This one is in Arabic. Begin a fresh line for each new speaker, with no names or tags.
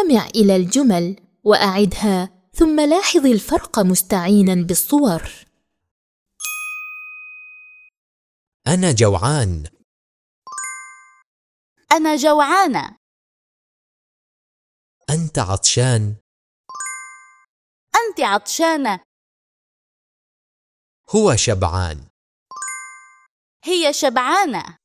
استمع إلى الجمل وأعدها ثم لاحظ الفرق مستعينا بالصور.
أنا جوعان.
أنا جوعانة
أنت عطشان.
أنت عطشانة
هو شبعان.
هي شبعانة